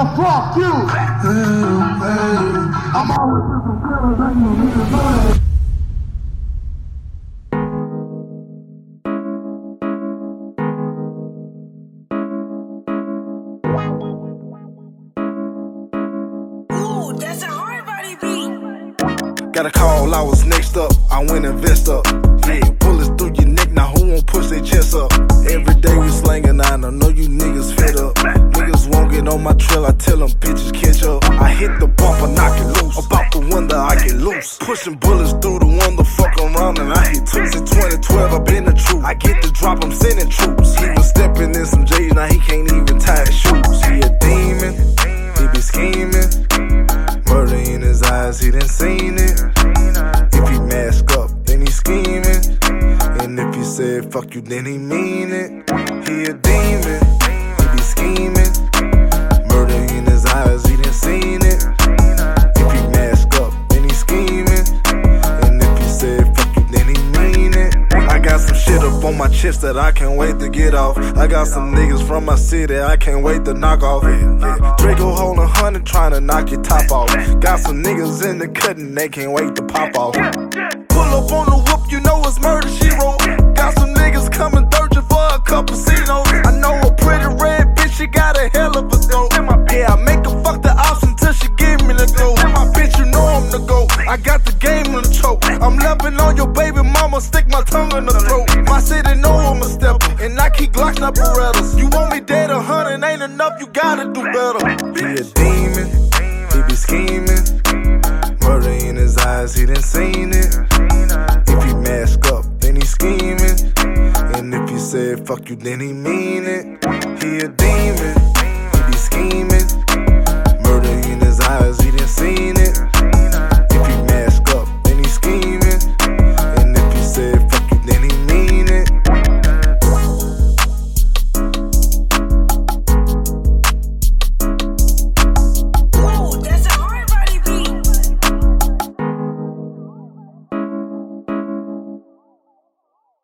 So fuck you. I'm always with some girls, I know niggas know that. Ooh, that's a hard body beat. Got a call, I was next up. I went and vest up. Yeah, trail, I tell them bitches catch up. I hit the bumper, knock it loose. About the window, I get loose. Pushing bullets through the window, fuck around and I hit two. Since 2012, I been the truth. I get the drop, I'm sending troops. He was stepping in some J's, now he can't even tie his shoes. He a demon, he be scheming. Murder in his eyes, he done seen it. If he mask up, then he scheming. And if he said fuck you, then he mean it. He a demon, he be scheming. On my chest that I can't wait to get off. I got some niggas from my city I can't wait to knock off. Yeah. Draco holding a hundred trying to knock your top off. Got some niggas in the cutting, they can't wait to pop off. Pull up on the whoop, you know it's murder she wrote. Got some niggas coming searching for a couple Cinos. I know a pretty red bitch, she got a hell of a throat. Yeah, I make her fuck the ops until she give me the go. My bitch, you know I'm the go. I got the game on the choke. I'm loving on your baby mama, stick my tongue in the throat. My city know I'm a stepper, and I keep Glocks up Berettas. You want me dead a hundred, ain't enough, you gotta do better. He a demon, he be scheming. Murder in his eyes, he done seen it. If he mask up, then he scheming. And if he said fuck you, then he mean it. He a demon, be.